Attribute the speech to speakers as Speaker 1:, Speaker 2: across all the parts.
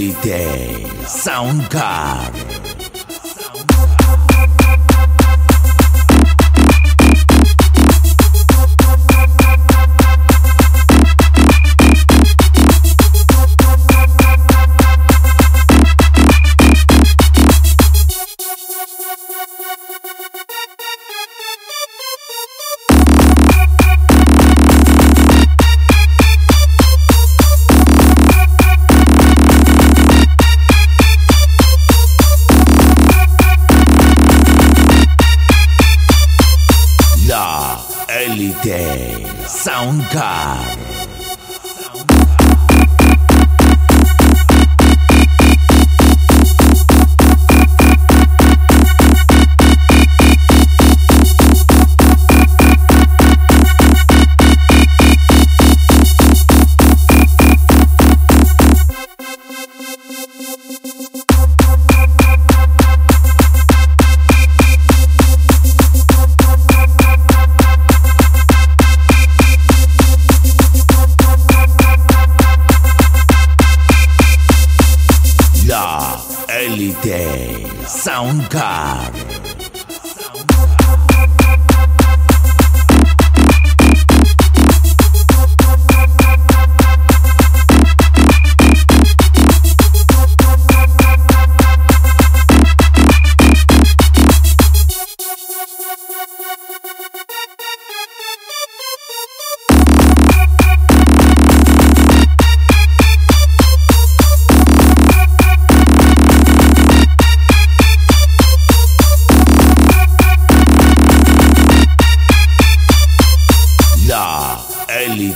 Speaker 1: Elite Soundcar. Elite Soundcar. Elite Soundcar.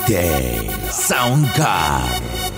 Speaker 1: La Elite Soundcar.